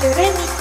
Remix.